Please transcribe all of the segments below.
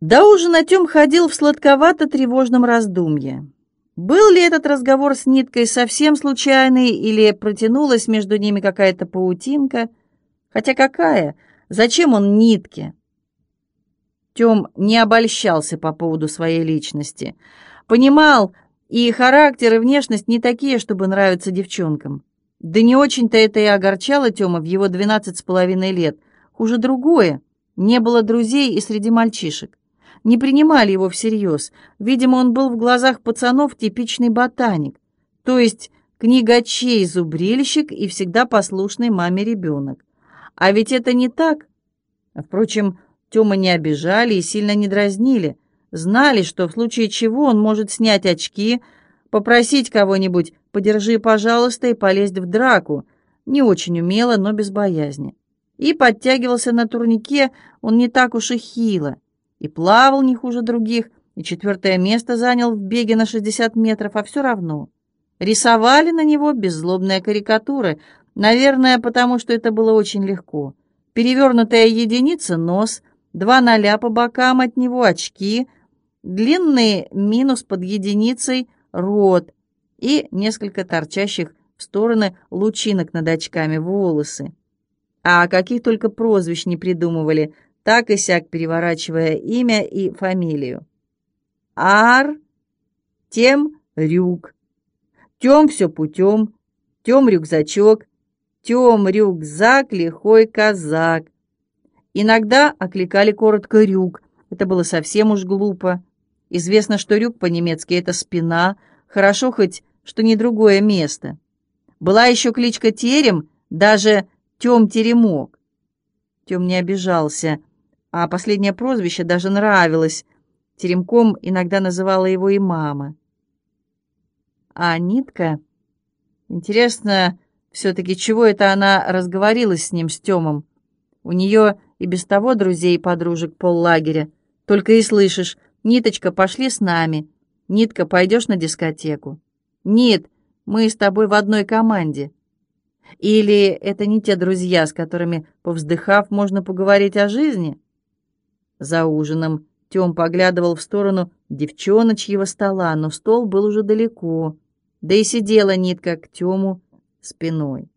До ужина Тём ходил в сладковато-тревожном раздумье. Был ли этот разговор с Ниткой совсем случайный или протянулась между ними какая-то паутинка? Хотя какая? Зачем он Нитке? Тём не обольщался по поводу своей личности. Понимал, и характер, и внешность не такие, чтобы нравиться девчонкам. Да не очень-то это и огорчало Тёма в его двенадцать с половиной лет. Хуже другое. Не было друзей и среди мальчишек не принимали его всерьез. Видимо, он был в глазах пацанов типичный ботаник, то есть книгачей, зубрильщик и всегда послушный маме ребенок. А ведь это не так. Впрочем, Тёма не обижали и сильно не дразнили. Знали, что в случае чего он может снять очки, попросить кого-нибудь «подержи, пожалуйста» и полезть в драку. Не очень умело, но без боязни. И подтягивался на турнике он не так уж и хило и плавал не хуже других, и четвертое место занял в беге на 60 метров, а все равно. Рисовали на него беззлобные карикатуры, наверное, потому что это было очень легко. Перевернутая единица — нос, два ноля по бокам от него — очки, длинный минус под единицей — рот и несколько торчащих в стороны лучинок над очками волосы. А каких только прозвищ не придумывали — так и сяк переворачивая имя и фамилию. Ар, тем рюк, тем все путем, тем рюкзачок, тем рюкзак, лихой казак. Иногда окликали коротко рюк, это было совсем уж глупо. Известно, что рюк по-немецки — это спина, хорошо хоть, что не другое место. Была еще кличка Терем, даже Тем Теремок. Тем не обижался а последнее прозвище даже нравилось. Теремком иногда называла его и мама. А Нитка... Интересно, все-таки чего это она разговорилась с ним, с Темом? У нее и без того друзей и подружек поллагеря. Только и слышишь, Ниточка, пошли с нами. Нитка, пойдешь на дискотеку? Нет, мы с тобой в одной команде. Или это не те друзья, с которыми, повздыхав, можно поговорить о жизни?» За ужином Тём поглядывал в сторону девчоночьего стола, но стол был уже далеко, да и сидела нитка к Тёму спиной.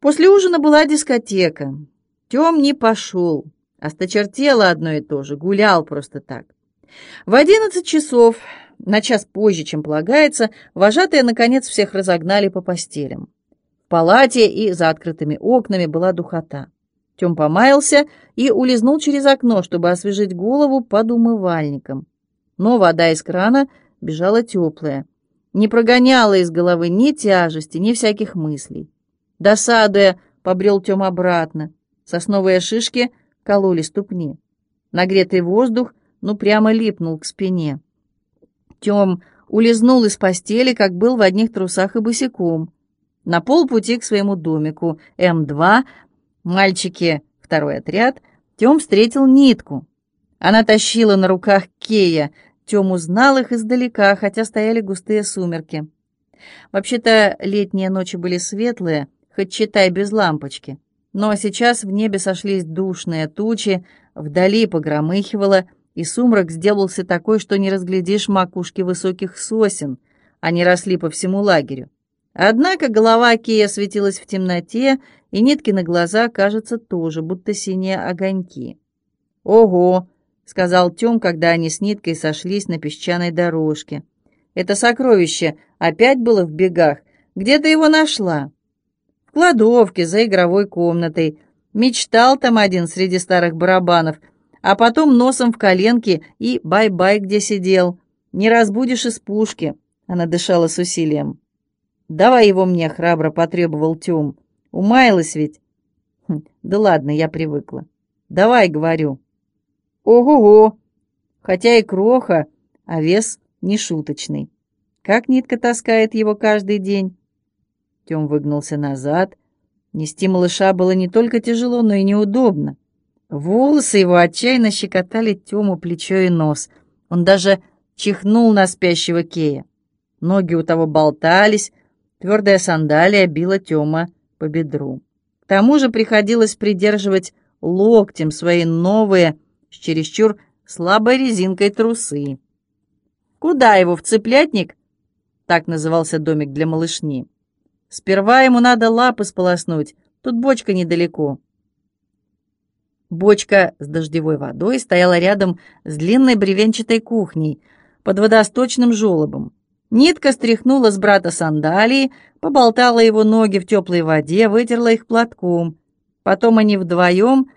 После ужина была дискотека. Тём не пошел, осточертело одно и то же, гулял просто так. В одиннадцать часов, на час позже, чем полагается, вожатые, наконец, всех разогнали по постелям. В палате и за открытыми окнами была духота. Тем помаялся и улизнул через окно, чтобы освежить голову под умывальником. Но вода из крана бежала теплая, не прогоняла из головы ни тяжести, ни всяких мыслей. Досадуя, побрел Тем обратно. Сосновые шишки кололи ступни. Нагретый воздух ну прямо липнул к спине. Тем улизнул из постели, как был в одних трусах и босиком. На полпути к своему домику М2 Мальчики, второй отряд, Тём встретил нитку. Она тащила на руках Кея. Тём узнал их издалека, хотя стояли густые сумерки. Вообще-то летние ночи были светлые, хоть читай без лампочки. Но сейчас в небе сошлись душные тучи, вдали погромыхивало, и сумрак сделался такой, что не разглядишь макушки высоких сосен. Они росли по всему лагерю. Однако голова Кея светилась в темноте, и Ниткины глаза, кажется, тоже, будто синие огоньки. «Ого!» — сказал Тём, когда они с Ниткой сошлись на песчаной дорожке. «Это сокровище опять было в бегах. Где ты его нашла?» «В кладовке, за игровой комнатой. Мечтал там один среди старых барабанов, а потом носом в коленки и бай-бай, где сидел. Не разбудишь из пушки». Она дышала с усилием. «Давай его мне», — храбро потребовал Тём. «Умаялась ведь?» хм, «Да ладно, я привыкла. Давай, говорю». «Ого-го!» Хотя и кроха, а вес не шуточный. Как нитка таскает его каждый день? Тём выгнулся назад. Нести малыша было не только тяжело, но и неудобно. Волосы его отчаянно щекотали Тёму плечо и нос. Он даже чихнул на спящего Кея. Ноги у того болтались, Твердая сандалия била Тёма по бедру. К тому же приходилось придерживать локтем свои новые, с чересчур слабой резинкой трусы. Куда его, в цыплятник? Так назывался домик для малышни. Сперва ему надо лапы сполоснуть, тут бочка недалеко. Бочка с дождевой водой стояла рядом с длинной бревенчатой кухней под водосточным желобом. Нитка стряхнула с брата сандалии, поболтала его ноги в теплой воде, вытерла их платком. Потом они вдвоем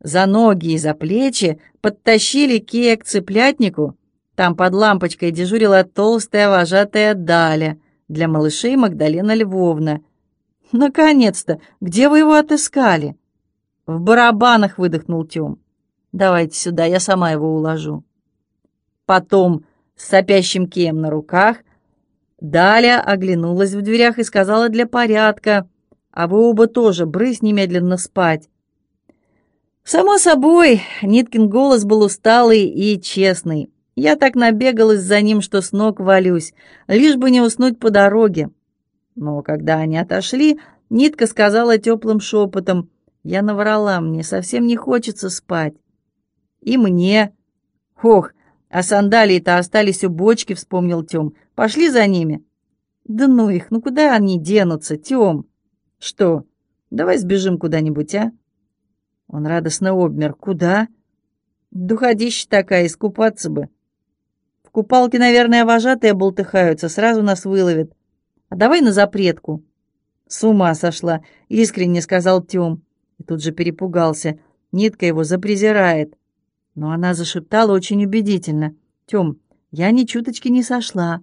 за ноги и за плечи подтащили Кея к цыплятнику. Там под лампочкой дежурила толстая вожатая Даля, для малышей Магдалена Львовна. «Наконец-то! Где вы его отыскали?» «В барабанах!» — выдохнул Тём. «Давайте сюда, я сама его уложу». Потом, с сопящим Кеем на руках, Даля оглянулась в дверях и сказала для порядка, «А вы оба тоже, брысь немедленно спать». Само собой, Ниткин голос был усталый и честный. Я так набегалась за ним, что с ног валюсь, лишь бы не уснуть по дороге. Но когда они отошли, Нитка сказала теплым шепотом, «Я наврала, мне совсем не хочется спать». «И мне». «Ох, а сандалии-то остались у бочки», — вспомнил Тём. «Пошли за ними». «Да ну их, ну куда они денутся, Тём?» «Что, давай сбежим куда-нибудь, а?» Он радостно обмер. «Куда?» «Духодища такая, искупаться бы». «В купалке, наверное, вожатые болтыхаются, сразу нас выловят. А давай на запретку». «С ума сошла», — искренне сказал Тём. И тут же перепугался. Нитка его запрезирает. Но она зашептала очень убедительно. «Тём, я ни чуточки не сошла.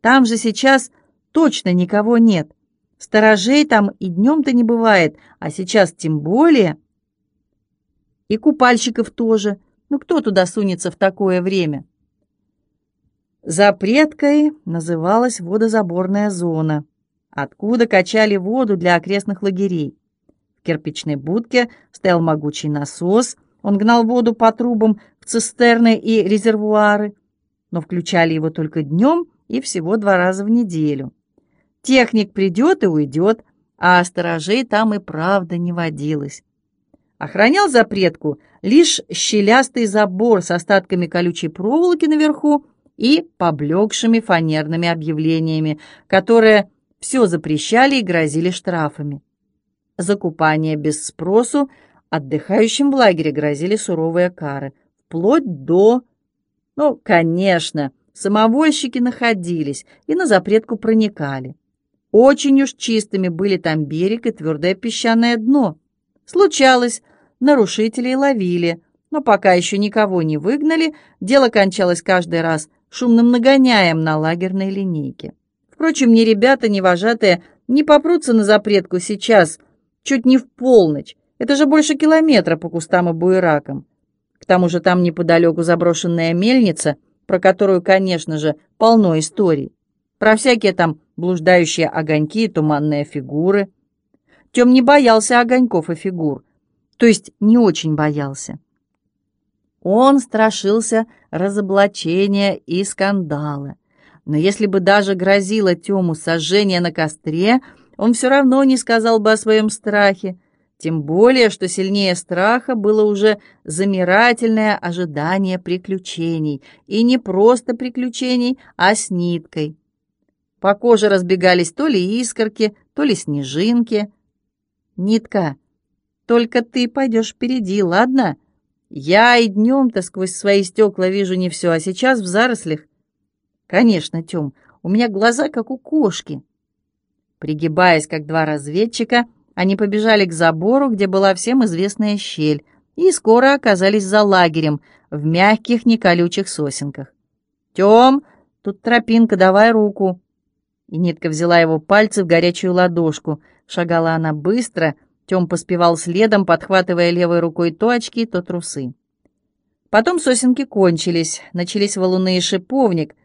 Там же сейчас точно никого нет. Сторожей там и днем-то не бывает, а сейчас тем более...» И купальщиков тоже. Ну кто туда сунется в такое время? Запреткой называлась водозаборная зона, откуда качали воду для окрестных лагерей. В кирпичной будке стоял могучий насос, он гнал воду по трубам в цистерны и резервуары, но включали его только днем и всего два раза в неделю. Техник придет и уйдет, а сторожей там и правда не водилось. Охранял запретку лишь щелястый забор с остатками колючей проволоки наверху и поблекшими фанерными объявлениями, которые все запрещали и грозили штрафами. За купание без спросу отдыхающим в лагере грозили суровые кары, вплоть до... Ну, конечно, самовольщики находились и на запретку проникали. Очень уж чистыми были там берег и твердое песчаное дно. Случалось, нарушителей ловили, но пока еще никого не выгнали, дело кончалось каждый раз шумным нагоняем на лагерной линейке. Впрочем, ни ребята, ни вожатые не попрутся на запретку сейчас, чуть не в полночь. Это же больше километра по кустам и буеракам. К тому же там неподалеку заброшенная мельница, про которую, конечно же, полно историй. Про всякие там блуждающие огоньки и туманные фигуры. Тем не боялся огоньков и фигур, то есть не очень боялся. Он страшился разоблачения и скандала. Но если бы даже грозило Тему сожжение на костре, он все равно не сказал бы о своем страхе, тем более, что сильнее страха было уже замирательное ожидание приключений, и не просто приключений, а с ниткой. По коже разбегались то ли искорки, то ли снежинки, Нитка, только ты пойдешь впереди, ладно? Я и днем-то сквозь свои стекла вижу не все, а сейчас в зарослях. Конечно, Тем, у меня глаза как у кошки. Пригибаясь, как два разведчика, они побежали к забору, где была всем известная щель, и скоро оказались за лагерем в мягких, неколючих сосенках. «Тем, тут тропинка, давай руку!» И Нитка взяла его пальцы в горячую ладошку — Шагала она быстро, Тем поспевал следом, подхватывая левой рукой то очки, то трусы. Потом сосенки кончились, начались валуны и шиповник,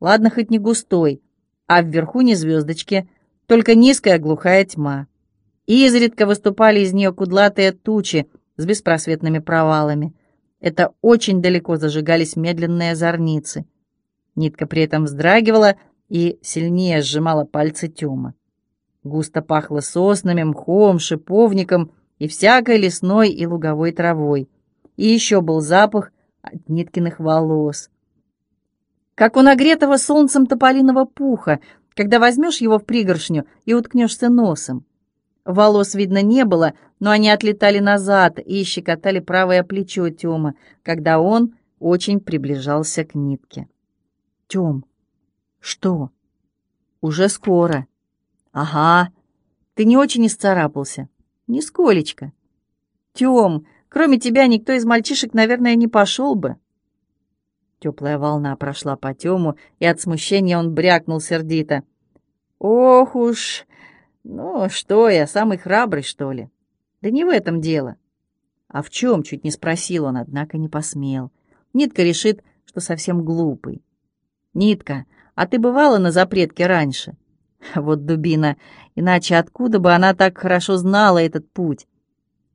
ладно, хоть не густой, а вверху не звездочки, только низкая глухая тьма. И изредка выступали из нее кудлатые тучи с беспросветными провалами. Это очень далеко зажигались медленные зорницы. Нитка при этом вздрагивала и сильнее сжимала пальцы Тёма. Густо пахло соснами, мхом, шиповником и всякой лесной и луговой травой. И еще был запах от Ниткиных волос. Как у нагретого солнцем тополиного пуха, когда возьмешь его в пригоршню и уткнешься носом. Волос видно не было, но они отлетали назад и щекотали правое плечо Тёма, когда он очень приближался к нитке. «Тём, что?» «Уже скоро». «Ага. Ты не очень исцарапался?» «Нисколечко». «Тём, кроме тебя никто из мальчишек, наверное, не пошел бы». Теплая волна прошла по Тему, и от смущения он брякнул сердито. «Ох уж! Ну, что я, самый храбрый, что ли?» «Да не в этом дело». «А в чем?» — чуть не спросил он, однако не посмел. Нитка решит, что совсем глупый. «Нитка, а ты бывала на запретке раньше?» Вот дубина, иначе откуда бы она так хорошо знала этот путь?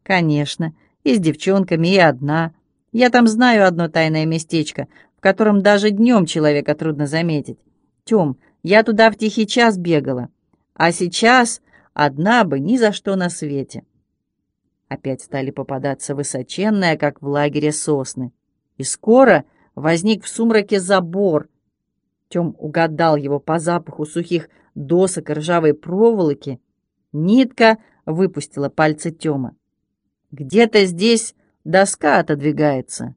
«Конечно, и с девчонками, и одна. Я там знаю одно тайное местечко, в котором даже днем человека трудно заметить. Тем, я туда в тихий час бегала, а сейчас одна бы ни за что на свете». Опять стали попадаться высоченные, как в лагере сосны. И скоро возник в сумраке забор. Тем угадал его по запаху сухих досок и ржавой проволоки. Нитка выпустила пальцы Тёма. «Где-то здесь доска отодвигается.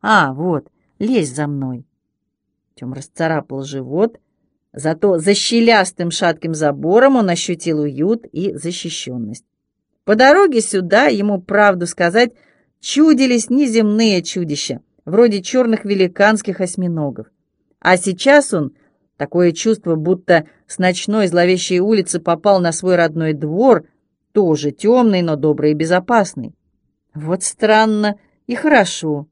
А, вот, лезь за мной». Тём расцарапал живот, зато за щелястым шатким забором он ощутил уют и защищенность. По дороге сюда ему, правду сказать, чудились неземные чудища, вроде черных великанских осьминогов. А сейчас он, такое чувство, будто с ночной зловещей улицы попал на свой родной двор, тоже темный, но добрый и безопасный. Вот странно и хорошо.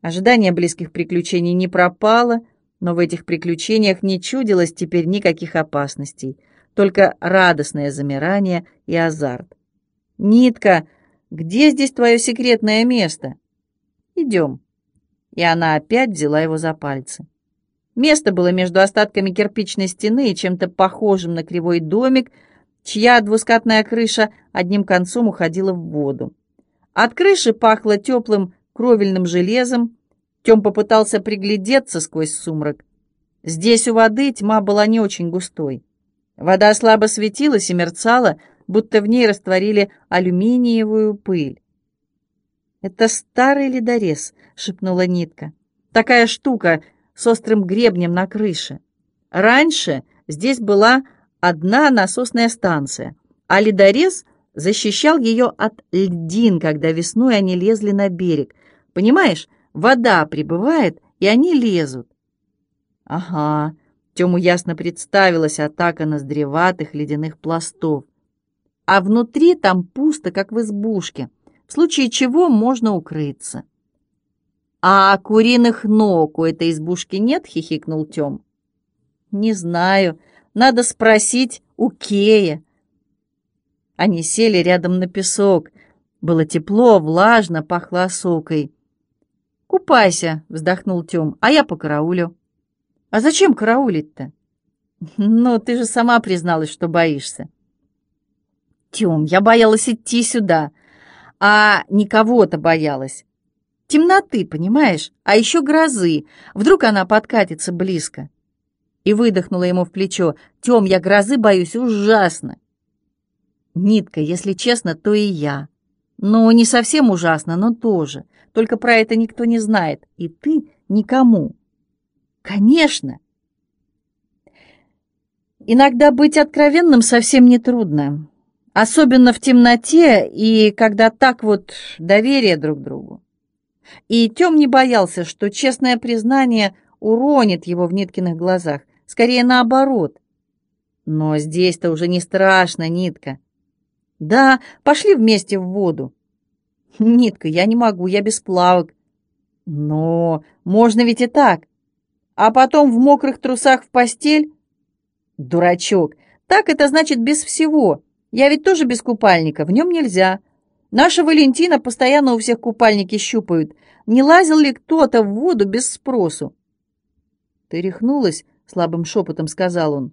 Ожидание близких приключений не пропало, но в этих приключениях не чудилось теперь никаких опасностей, только радостное замирание и азарт. «Нитка, где здесь твое секретное место?» «Идем» и она опять взяла его за пальцы. Место было между остатками кирпичной стены и чем-то похожим на кривой домик, чья двускатная крыша одним концом уходила в воду. От крыши пахло теплым кровельным железом. Тем попытался приглядеться сквозь сумрак. Здесь у воды тьма была не очень густой. Вода слабо светилась и мерцала, будто в ней растворили алюминиевую пыль. «Это старый ледорез», — шепнула Нитка. «Такая штука с острым гребнем на крыше. Раньше здесь была одна насосная станция, а ледорез защищал ее от льдин, когда весной они лезли на берег. Понимаешь, вода прибывает, и они лезут». «Ага», — Тему ясно представилась атака ноздреватых ледяных пластов. «А внутри там пусто, как в избушке» в случае чего можно укрыться. «А куриных ног у этой избушки нет?» — хихикнул Тём. «Не знаю. Надо спросить у Кея». Они сели рядом на песок. Было тепло, влажно, пахло осокой. «Купайся», — вздохнул Тём, — «а я покараулю». «А зачем караулить-то?» «Ну, ты же сама призналась, что боишься». «Тём, я боялась идти сюда а не кого-то боялась. Темноты, понимаешь? А еще грозы. Вдруг она подкатится близко. И выдохнула ему в плечо. «Тем, я грозы боюсь ужасно». «Нитка, если честно, то и я. Ну, не совсем ужасно, но тоже. Только про это никто не знает. И ты никому». «Конечно!» Иногда быть откровенным совсем нетрудно. Особенно в темноте и когда так вот доверие друг другу. И Тем не боялся, что честное признание уронит его в Ниткиных глазах. Скорее наоборот. Но здесь-то уже не страшно, Нитка. Да, пошли вместе в воду. Нитка, я не могу, я без плавок. Но можно ведь и так. А потом в мокрых трусах в постель? Дурачок, так это значит без всего. Я ведь тоже без купальника, в нем нельзя. Наша Валентина постоянно у всех купальники щупают. Не лазил ли кто-то в воду без спросу? Ты рехнулась, слабым шепотом сказал он.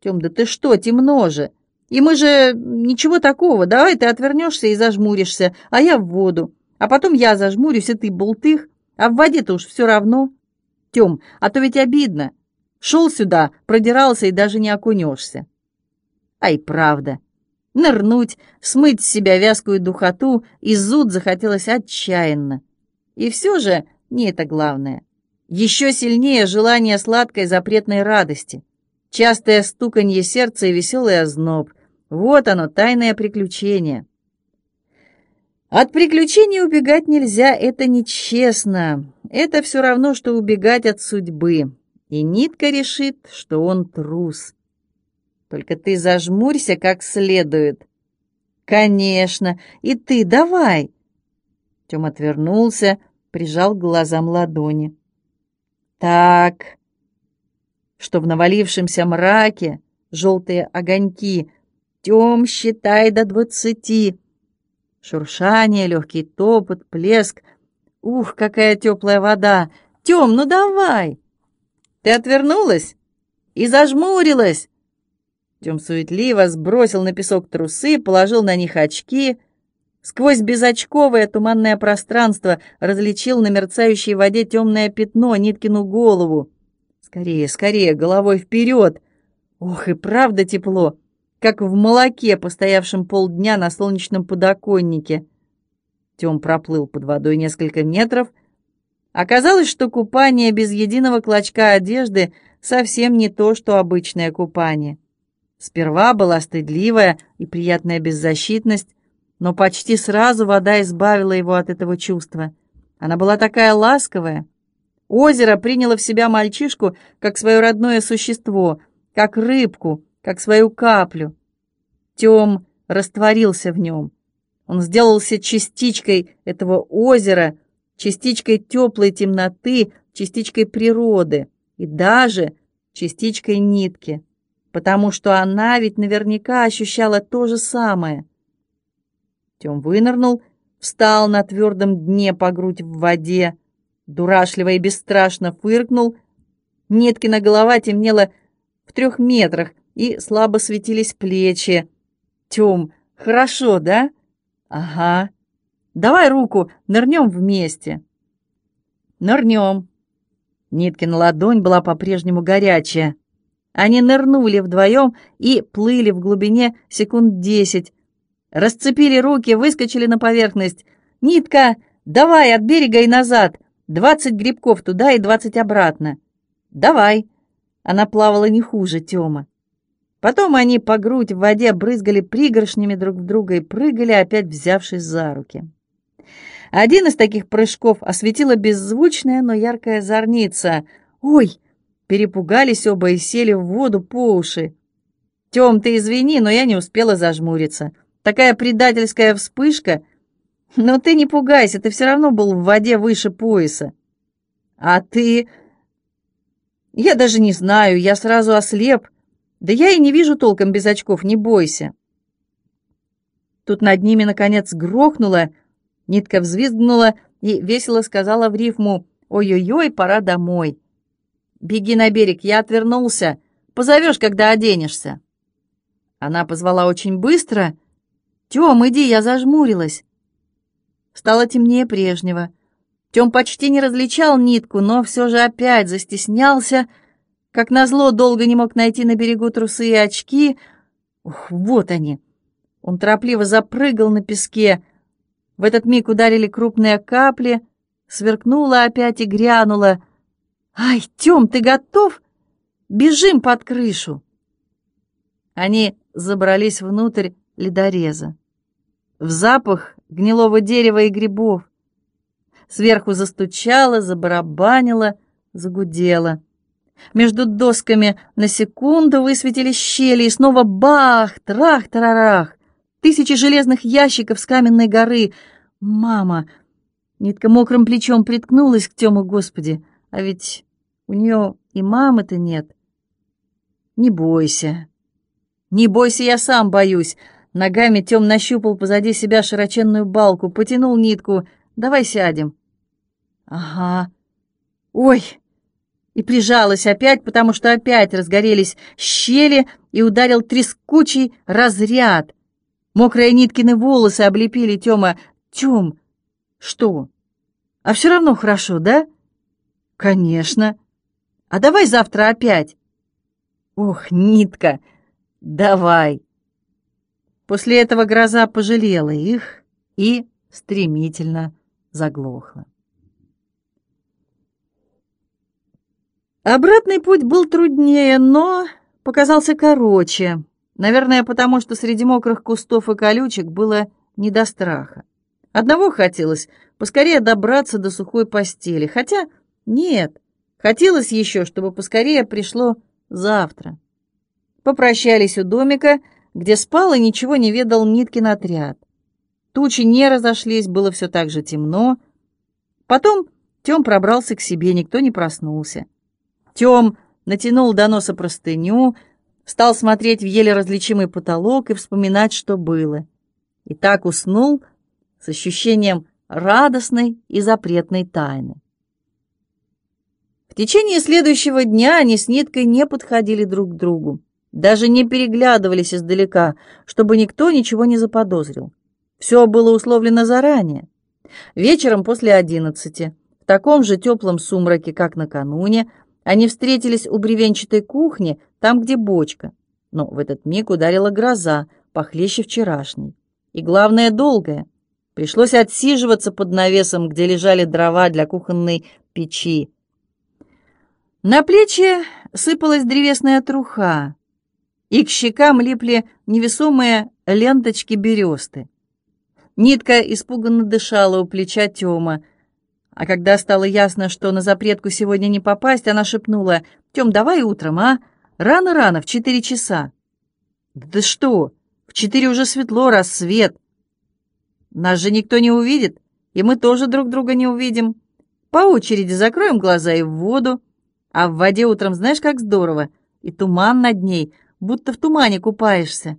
Тем, да ты что, темно же. И мы же ничего такого. Давай ты отвернешься и зажмуришься, а я в воду. А потом я зажмурюсь, и ты болтых. А в воде-то уж все равно. Тем, а то ведь обидно. Шел сюда, продирался и даже не окунешься. Ай, правда. Нырнуть, смыть с себя вязкую духоту и зуд захотелось отчаянно. И все же не это главное. Еще сильнее желание сладкой запретной радости. Частое стуканье сердца и веселый озноб. Вот оно, тайное приключение. От приключений убегать нельзя, это нечестно. Это все равно, что убегать от судьбы и Нитка решит, что он трус. Только ты зажмурься как следует. Конечно, и ты давай. Тём отвернулся, прижал к глазам ладони. Так, что в навалившемся мраке желтые огоньки. Тём, считай до двадцати. Шуршание, легкий топот, плеск. Ух, какая теплая вода! Тём, ну давай! Ты отвернулась и зажмурилась. Тем суетливо сбросил на песок трусы, положил на них очки. Сквозь безочковое туманное пространство различил на мерцающей воде темное пятно, Ниткину голову. Скорее, скорее, головой вперед! Ох, и правда тепло, как в молоке, постоявшем полдня на солнечном подоконнике. Тем проплыл под водой несколько метров — Оказалось, что купание без единого клочка одежды совсем не то, что обычное купание. Сперва была стыдливая и приятная беззащитность, но почти сразу вода избавила его от этого чувства. Она была такая ласковая. Озеро приняло в себя мальчишку как свое родное существо, как рыбку, как свою каплю. Тем растворился в нем. Он сделался частичкой этого озера, частичкой теплой темноты, частичкой природы и даже частичкой нитки, потому что она ведь наверняка ощущала то же самое. Тем вынырнул, встал на твердом дне по грудь в воде, дурашливо и бесстрашно фыркнул. Ниткина голова темнела в трех метрах, и слабо светились плечи. Тем, хорошо, да? Ага. Давай руку, нырнем вместе. Нырнем. Ниткина ладонь была по-прежнему горячая. Они нырнули вдвоем и плыли в глубине секунд десять. Расцепили руки, выскочили на поверхность. «Нитка, давай от берега и назад. Двадцать грибков туда и двадцать обратно». «Давай». Она плавала не хуже Тёма. Потом они по грудь в воде брызгали пригоршнями друг в друга и прыгали, опять взявшись за руки. Один из таких прыжков осветила беззвучная, но яркая зорница. «Ой!» Перепугались оба и сели в воду по уши. «Тем, ты извини, но я не успела зажмуриться. Такая предательская вспышка. Но ты не пугайся, ты все равно был в воде выше пояса. А ты...» «Я даже не знаю, я сразу ослеп. Да я и не вижу толком без очков, не бойся». Тут над ними, наконец, грохнуло, Нитка взвизгнула и весело сказала в рифму «Ой-ой-ой, пора домой». «Беги на берег, я отвернулся. Позовешь, когда оденешься». Она позвала очень быстро. «Тем, иди, я зажмурилась». Стало темнее прежнего. Тем почти не различал нитку, но все же опять застеснялся. Как назло, долго не мог найти на берегу трусы и очки. Ух, вот они. Он торопливо запрыгал на песке, в этот миг ударили крупные капли, сверкнуло опять и грянуло. «Ай, Тём, ты готов? Бежим под крышу!» Они забрались внутрь ледореза. В запах гнилого дерева и грибов. Сверху застучало, забарабанило, загудело. Между досками на секунду высветились щели, и снова бах, трах-тарарах. Тысячи железных ящиков с каменной горы. Мама! Нитка мокрым плечом приткнулась к Тёму, Господи. А ведь у нее и мамы-то нет. Не бойся. Не бойся, я сам боюсь. Ногами Тём нащупал позади себя широченную балку, потянул нитку. Давай сядем. Ага. Ой! И прижалась опять, потому что опять разгорелись щели и ударил трескучий разряд — Мокрые Ниткины волосы облепили Тёма. «Тём!» «Что?» А все равно хорошо, да? Конечно. А давай завтра опять. Ох, нитка, давай. После этого гроза пожалела их и стремительно заглохла. Обратный путь был труднее, но показался короче. Наверное, потому что среди мокрых кустов и колючек было не до страха. Одного хотелось поскорее добраться до сухой постели, хотя нет, хотелось еще, чтобы поскорее пришло завтра. Попрощались у домика, где спал и ничего не ведал Ниткин отряд. Тучи не разошлись, было все так же темно. Потом Тем пробрался к себе, никто не проснулся. Тем натянул до носа простыню, стал смотреть в еле различимый потолок и вспоминать, что было. И так уснул с ощущением радостной и запретной тайны. В течение следующего дня они с Ниткой не подходили друг к другу, даже не переглядывались издалека, чтобы никто ничего не заподозрил. Все было условлено заранее. Вечером после одиннадцати, в таком же теплом сумраке, как накануне, они встретились у бревенчатой кухни, там, где бочка. Но в этот миг ударила гроза, похлеще вчерашней. И главное, долгая. Пришлось отсиживаться под навесом, где лежали дрова для кухонной печи. На плечи сыпалась древесная труха, и к щекам липли невесомые ленточки бересты. Нитка испуганно дышала у плеча Тёма, а когда стало ясно, что на запретку сегодня не попасть, она шепнула, «Тем, давай утром, а? Рано-рано, в четыре часа». «Да что? В четыре уже светло, рассвет. Нас же никто не увидит, и мы тоже друг друга не увидим. По очереди закроем глаза и в воду. А в воде утром знаешь, как здорово. И туман над ней, будто в тумане купаешься.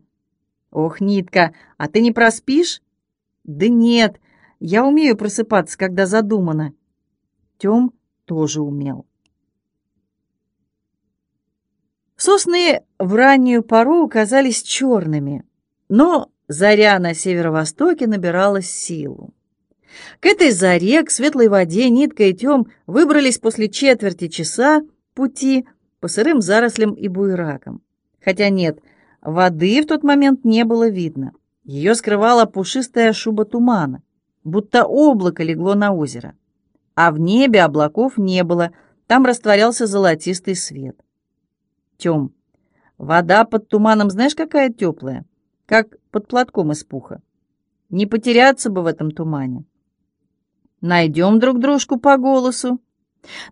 Ох, Нитка, а ты не проспишь? Да нет, я умею просыпаться, когда задумано. Тём тоже умел. Сосны в раннюю пору казались черными, но заря на северо-востоке набиралась силу. К этой заре, к светлой воде, Нитка и Тём выбрались после четверти часа пути по сырым зарослям и буеракам. Хотя нет, воды в тот момент не было видно. Ее скрывала пушистая шуба тумана будто облако легло на озеро. А в небе облаков не было, там растворялся золотистый свет. Тем, вода под туманом знаешь, какая теплая? Как под платком из пуха. Не потеряться бы в этом тумане. Найдем друг дружку по голосу.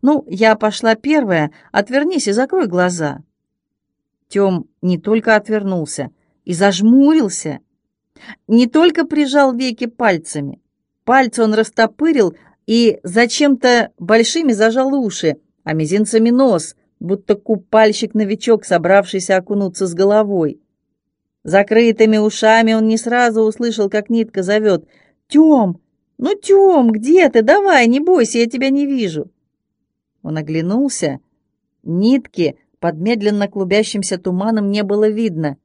Ну, я пошла первая, отвернись и закрой глаза. Тем не только отвернулся, и зажмурился, не только прижал веки пальцами, Пальцы он растопырил и зачем-то большими зажал уши, а мизинцами нос, будто купальщик-новичок, собравшийся окунуться с головой. Закрытыми ушами он не сразу услышал, как нитка зовет «Тем! Ну, Тем, где ты? Давай, не бойся, я тебя не вижу!» Он оглянулся. Нитки под медленно клубящимся туманом не было видно.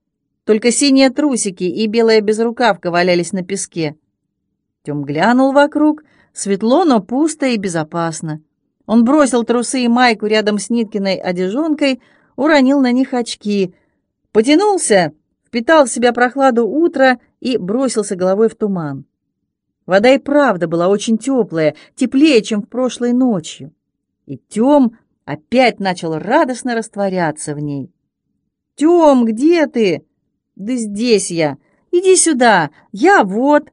Только синие трусики и белая безрукавка валялись на песке. Тем глянул вокруг. Светло, но пусто и безопасно. Он бросил трусы и майку рядом с Ниткиной одежонкой, уронил на них очки, потянулся, впитал в себя прохладу утра и бросился головой в туман. Вода и правда была очень теплая, теплее, чем в прошлой ночью. И Тем опять начал радостно растворяться в ней. «Тем, где ты?» «Да здесь я. Иди сюда. Я вот».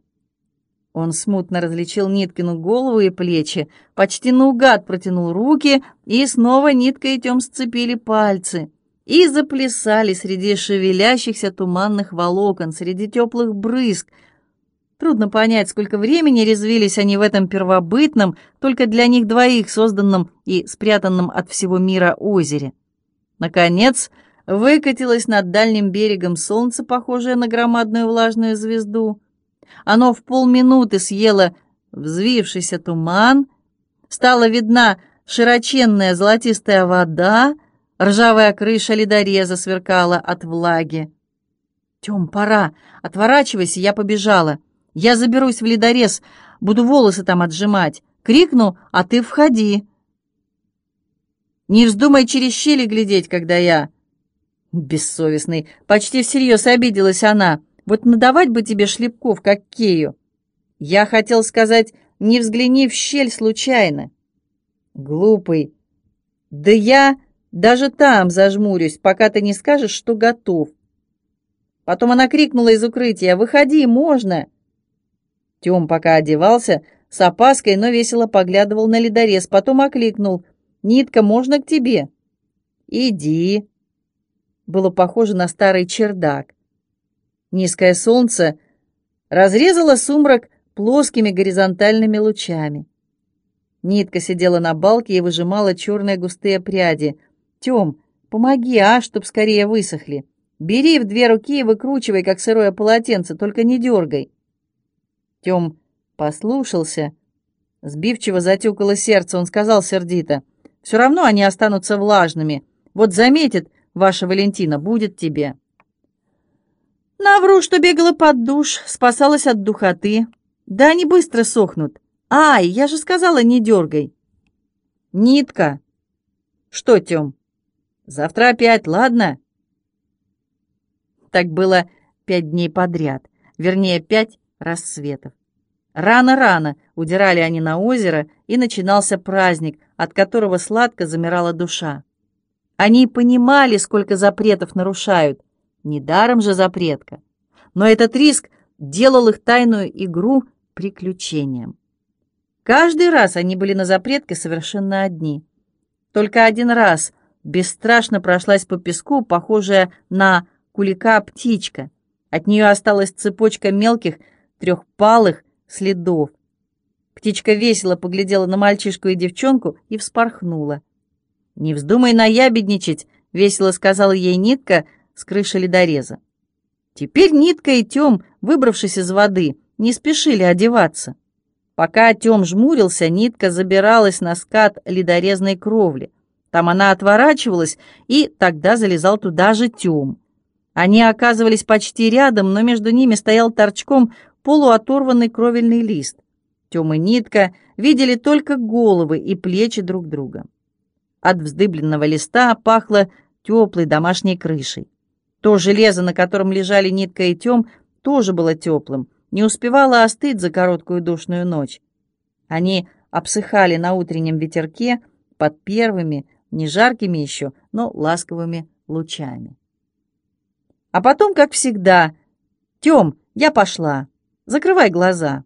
Он смутно различил Ниткину голову и плечи, почти наугад протянул руки, и снова Нитка и Тем сцепили пальцы и заплясали среди шевелящихся туманных волокон, среди теплых брызг. Трудно понять, сколько времени резвились они в этом первобытном, только для них двоих созданном и спрятанном от всего мира озере. Наконец, выкатилось над дальним берегом солнце, похожее на громадную влажную звезду. Оно в полминуты съело взвившийся туман, стала видна широченная золотистая вода, ржавая крыша ледореза сверкала от влаги. «Тем, пора! Отворачивайся, я побежала! Я заберусь в ледорез, буду волосы там отжимать, Крикну, а ты входи. Не вздумай через щели глядеть, когда я... Бессовестный. Почти всерьез обиделась она. Вот надавать бы тебе шлепков, как Кею. Я хотел сказать, не взгляни в щель случайно. Глупый. Да я даже там зажмурюсь, пока ты не скажешь, что готов. Потом она крикнула из укрытия, «Выходи, можно!» Тем пока одевался, с опаской, но весело поглядывал на ледорез, потом окликнул, «Нитка, можно к тебе?» «Иди!» Было похоже на старый чердак. Низкое солнце разрезало сумрак плоскими горизонтальными лучами. Нитка сидела на балке и выжимала черные густые пряди. «Тем, помоги, а, чтоб скорее высохли. Бери в две руки и выкручивай, как сырое полотенце, только не дергай». Тем послушался. Сбивчиво затюкало сердце, он сказал сердито. «Все равно они останутся влажными. Вот заметит ваша Валентина, будет тебе». Навру, что бегала под душ, спасалась от духоты. Да они быстро сохнут. Ай, я же сказала, не дергай. Нитка. Что, Тём? Завтра опять, ладно? Так было пять дней подряд, вернее, пять рассветов. Рано-рано удирали они на озеро, и начинался праздник, от которого сладко замирала душа. Они понимали, сколько запретов нарушают, Недаром же запретка. Но этот риск делал их тайную игру приключением. Каждый раз они были на запретке совершенно одни. Только один раз бесстрашно прошлась по песку, похожая на кулика птичка. От нее осталась цепочка мелких трехпалых следов. Птичка весело поглядела на мальчишку и девчонку и вспорхнула. «Не вздумай наябедничать», — весело сказала ей Нитка, — с крыши ледореза. Теперь Нитка и Тем, выбравшись из воды, не спешили одеваться. Пока Тем жмурился, Нитка забиралась на скат ледорезной кровли. Там она отворачивалась, и тогда залезал туда же Тем. Они оказывались почти рядом, но между ними стоял торчком полуоторванный кровельный лист. Тем и Нитка видели только головы и плечи друг друга. От вздыбленного листа пахло теплой домашней крышей. То железо, на котором лежали нитка и тем, тоже было теплым, не успевало остыть за короткую душную ночь. Они обсыхали на утреннем ветерке под первыми, не жаркими еще, но ласковыми лучами. А потом, как всегда, «Тем, я пошла. Закрывай глаза».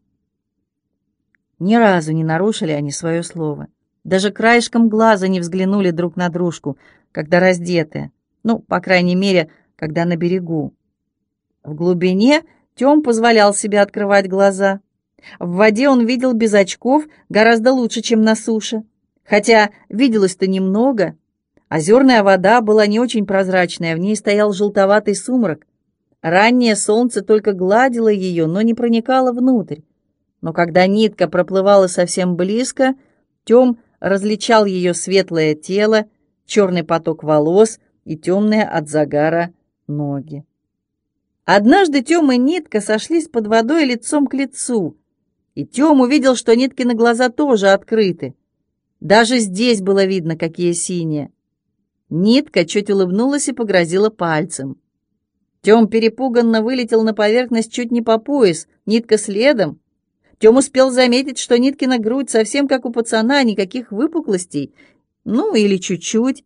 Ни разу не нарушили они свое слово. Даже краешком глаза не взглянули друг на дружку, когда раздетые. Ну, по крайней мере, когда на берегу. В глубине Тём позволял себе открывать глаза. В воде он видел без очков гораздо лучше, чем на суше. Хотя виделось-то немного. Озерная вода была не очень прозрачная, в ней стоял желтоватый сумрак. Раннее солнце только гладило ее, но не проникало внутрь. Но когда нитка проплывала совсем близко, Тём различал ее светлое тело, черный поток волос и темные от загара ноги. Однажды Тём и Нитка сошлись под водой лицом к лицу, и Тём увидел, что Ниткины глаза тоже открыты. Даже здесь было видно, какие синие. Нитка чуть улыбнулась и погрозила пальцем. Тём перепуганно вылетел на поверхность чуть не по пояс, Нитка следом. Тём успел заметить, что Ниткина грудь совсем как у пацана, никаких выпуклостей, ну или чуть-чуть.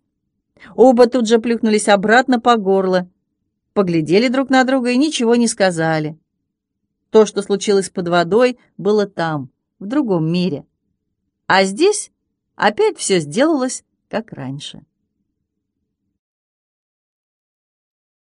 Оба тут же плюхнулись обратно по горло поглядели друг на друга и ничего не сказали. То, что случилось под водой, было там, в другом мире. А здесь опять все сделалось, как раньше.